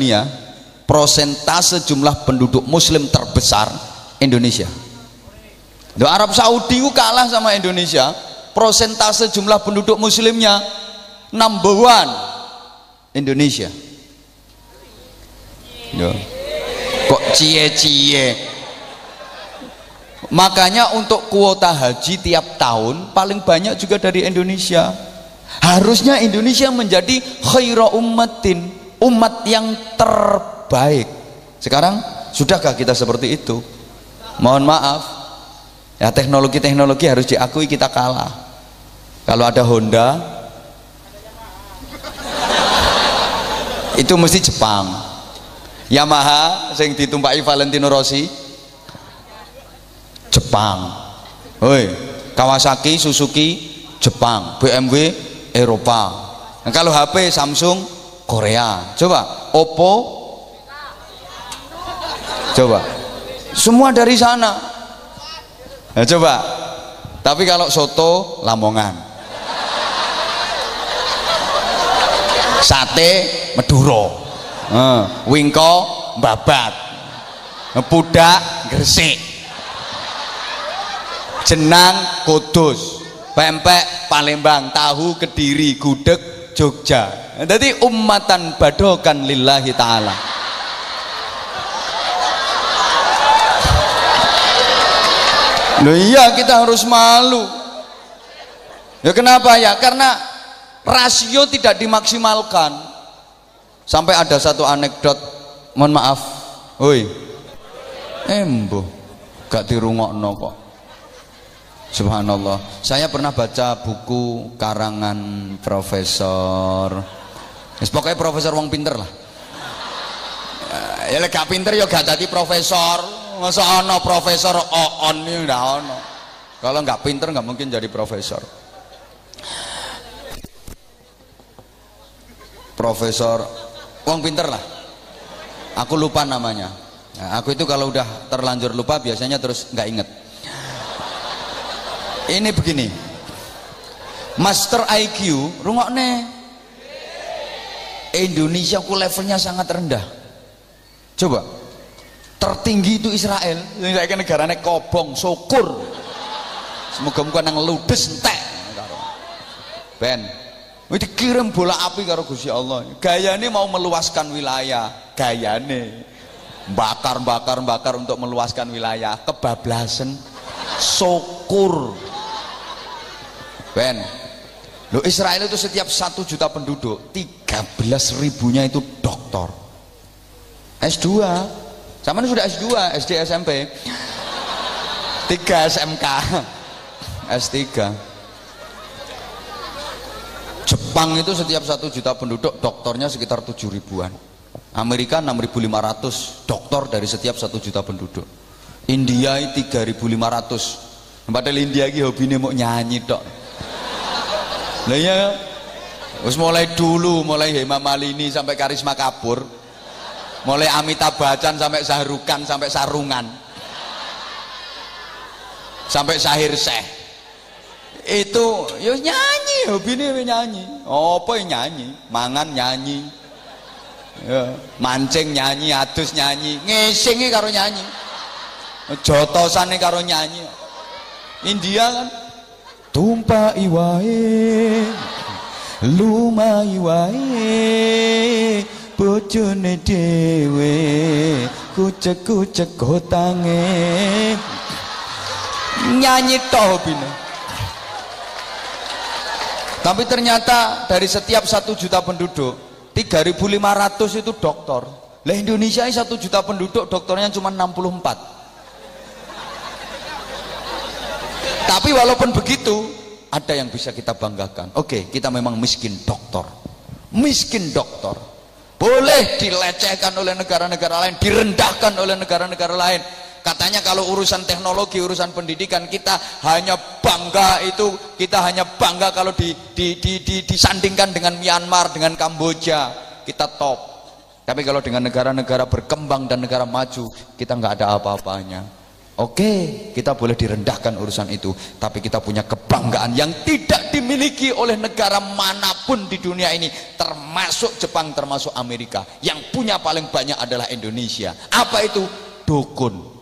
dunia prosentase jumlah penduduk muslim terbesar Indonesia. Arab Saudi kalah sama Indonesia prosentase jumlah penduduk muslimnya number one Indonesia. Loh. kok cie-cie? Makanya untuk kuota haji tiap tahun paling banyak juga dari Indonesia. Harusnya Indonesia menjadi khaira ummatin umat yang terbaik. Sekarang sudahkah kita seperti itu? Mohon maaf. Ya teknologi-teknologi harus diakui kita kalah. Kalau ada Honda itu mesti Jepang. Yamaha yang ditumpaki Valentino Rossi Jepang. Hoi, Kawasaki, Suzuki Jepang, BMW Eropa. Nah, kalau HP Samsung Korea. Coba. Oppo. Coba. Semua dari sana. Nah, coba. Tapi kalau soto Lamongan. Sate Meduro uh, wingko babat pudak gresik. Jenang kudus. Pempek Palembang. Tahu kediri gudeg Jogja jadi ummatan badokan lillahi ta'ala. Loh iya kita harus malu. Ya kenapa ya? Karena rasio tidak dimaksimalkan. Sampai ada satu anekdot mohon maaf. Woi. Embo. Gak dirungokno kok. Subhanallah. Saya pernah baca buku karangan Profesor. Yes, pokoknya Profesor wong pinter lah. Ya lek gak pinter ya gak jadi profesor. Masa ono profesor on ini ndak ono. Kalau nggak pinter nggak mungkin jadi profesor. Profesor wong pinter lah. Aku lupa namanya. Nah, aku itu kalau udah terlanjur lupa biasanya terus nggak inget ini begini master IQ rungokne Indonesia ku levelnya sangat rendah. Coba. Tertinggi itu Israel. Ini kayak negaranya kobong syukur. Semoga muka nang ludes entek. Ben itu kirim bola api karo Gusti Allah. Gayane mau meluaskan wilayah. Gayane. Bakar bakar bakar untuk meluaskan wilayah. Kebablasan. Syukur. Ben lo Israel itu setiap satu juta penduduk 13 ribunya itu doktor. S2 sama sudah S2 SD SMP 3 SMK S3 Jepang itu setiap satu juta penduduk dokternya sekitar 7 ribuan. Amerika 6.500 dokter dari setiap satu juta penduduk. India 3.500 padahal India ini hobinya mau nyanyi dok lah iya Terus mulai dulu, mulai Hema Malini sampai Karisma Kapur, mulai Amitabh Bachchan sampai Sahrukan sampai Sarungan, sampai Sahir Seh. Itu ya nyanyi, hobi ini nyanyi. Oh, apa yang nyanyi? Mangan nyanyi. Ya, mancing nyanyi, adus nyanyi, ngesingi karo nyanyi. Jotosane karo nyanyi. India kan tumpai wae lumai wae bojone dhewe kucek-kucek gotange. Nyanyi toh bina. Tapi ternyata dari setiap satu juta penduduk 3500 itu dokter lah Indonesia ini satu juta penduduk dokternya cuma 64 tapi walaupun begitu ada yang bisa kita banggakan. Oke kita memang miskin dokter miskin dokter boleh dilecehkan oleh negara-negara lain direndahkan oleh negara-negara lain. Katanya kalau urusan teknologi urusan pendidikan kita hanya bangga itu kita hanya bangga kalau di, di, di, di, disandingkan dengan Myanmar dengan Kamboja. Kita top. Tapi kalau dengan negara-negara berkembang dan negara maju kita nggak ada apa-apanya Oke, kita boleh direndahkan urusan itu, tapi kita punya kebanggaan yang tidak dimiliki oleh negara mana pun di dunia ini, termasuk Jepang, termasuk Amerika. Yang punya paling banyak adalah Indonesia. Apa itu? Dukun.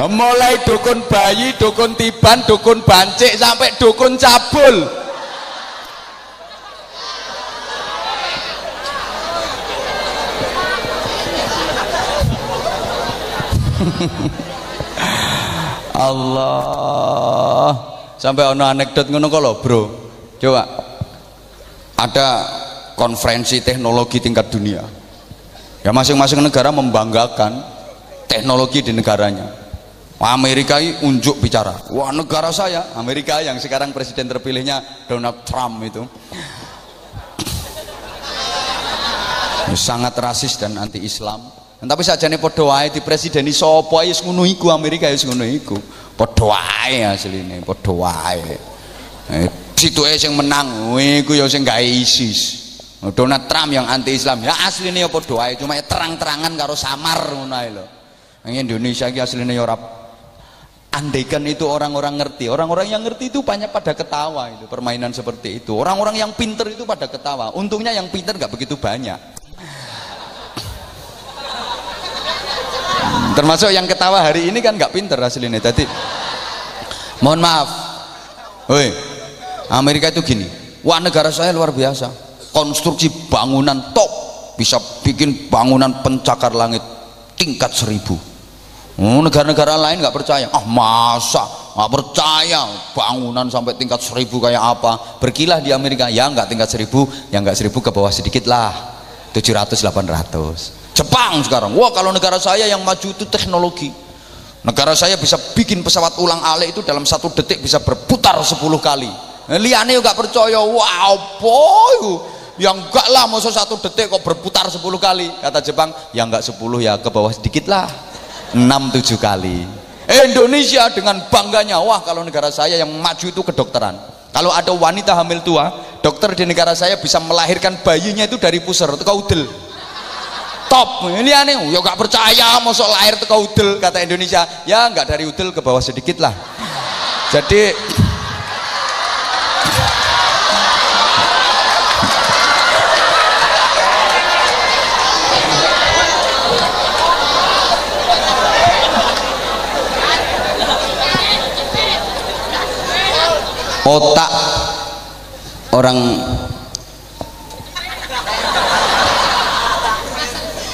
Mulai dukun bayi, dukun tiban, dukun bancik sampai dukun cabul. Allah. Sampai ono anekdot ngono lho bro. Coba. Ada konferensi teknologi tingkat dunia. Ya masing-masing negara membanggakan teknologi di negaranya. Amerika unjuk bicara. Wah negara saya Amerika yang sekarang presiden terpilihnya Donald Trump itu. Sangat rasis dan anti Islam tapi sajane padha di presideni sapa ya ngono iku Amerika ya ngono iku. Padha wae asline, padha wae. Eh, situe sing menang iku ya sing gawe ISIS. Donald Trump yang anti Islam ya asline ya padha wae cuma ya terang-terangan karo samar ngono ae lho. Nang Indonesia iki asline ya ora andaikan itu orang-orang ngerti orang-orang yang ngerti itu banyak pada ketawa itu permainan seperti itu orang-orang yang pinter itu pada ketawa untungnya yang pinter nggak begitu banyak termasuk yang ketawa hari ini kan nggak pinter hasilnya. Tadi mohon maaf. Woi Amerika itu gini. Wah negara saya luar biasa. Konstruksi bangunan top. Bisa bikin bangunan pencakar langit tingkat seribu. Oh, negara-negara lain nggak percaya. Ah masa? Nggak percaya. Bangunan sampai tingkat seribu kayak apa? Berkilah di Amerika. Ya nggak tingkat seribu. Ya nggak seribu ke bawah sedikit lah. 700 800 Jepang sekarang. Wah kalau negara saya yang maju itu teknologi. Negara saya bisa bikin pesawat ulang alik itu dalam satu detik bisa berputar 10 kali. Nah, liane juga percaya. Wow boy yang enggak lah masa satu detik kok berputar 10 kali? Kata Jepang ya enggak 10 ya ke bawah sedikit lah. 6-7 kali. Indonesia dengan bangganya. Wah kalau negara saya yang maju itu kedokteran. Kalau ada wanita hamil tua dokter di negara saya bisa melahirkan bayinya itu dari pusar atau kaudel top ini aneh. Ya gak percaya soal lahir teko udel kata Indonesia. Ya nggak dari udel ke bawah sedikit lah. Jadi otak orang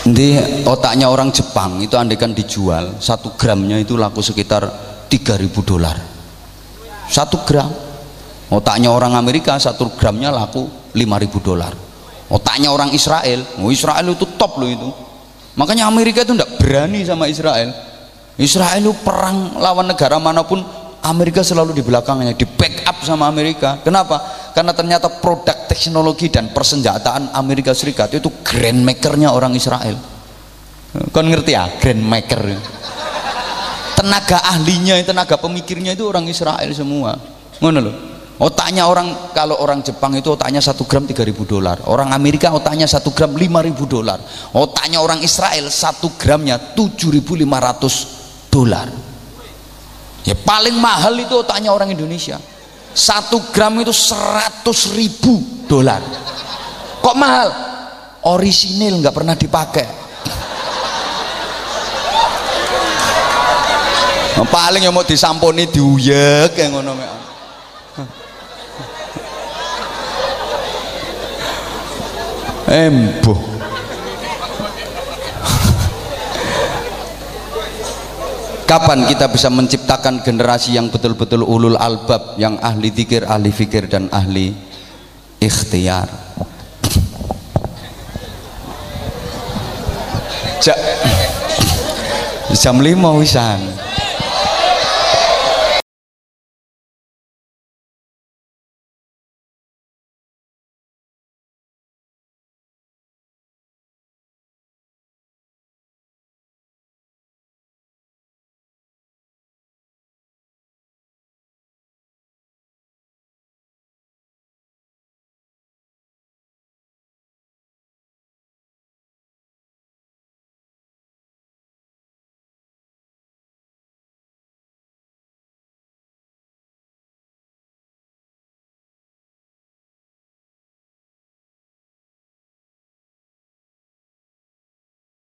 di otaknya orang Jepang itu andekan dijual satu gramnya itu laku sekitar 3000 dolar. Satu gram. Otaknya orang Amerika satu gramnya laku 5000 dolar. Otaknya orang Israel oh Israel itu top loh itu. Makanya Amerika itu tidak berani sama Israel. Israel itu perang lawan negara mana pun Amerika selalu di belakangnya di backup sama Amerika. Kenapa? Karena ternyata produk teknologi dan persenjataan Amerika Serikat itu grand makernya orang Israel. Kon ngerti ya? Grand maker. Tenaga ahlinya tenaga pemikirnya itu orang Israel semua. Ngono loh otaknya orang kalau orang Jepang itu otaknya satu gram 3000 dolar. Orang Amerika otaknya satu gram 5000 dolar. Otaknya orang Israel satu gramnya 7500 dolar. Ya paling mahal itu otaknya orang Indonesia satu gram itu seratus ribu dolar. Kok mahal? Orisinil nggak pernah dipakai. Paling yang mau disampuni diuyek yang ngono embuh Kapan kita bisa menciptakan generasi yang betul-betul ulul albab, yang ahli zikir, ahli fikir dan ahli ikhtiar? Ja, jam lima wisan.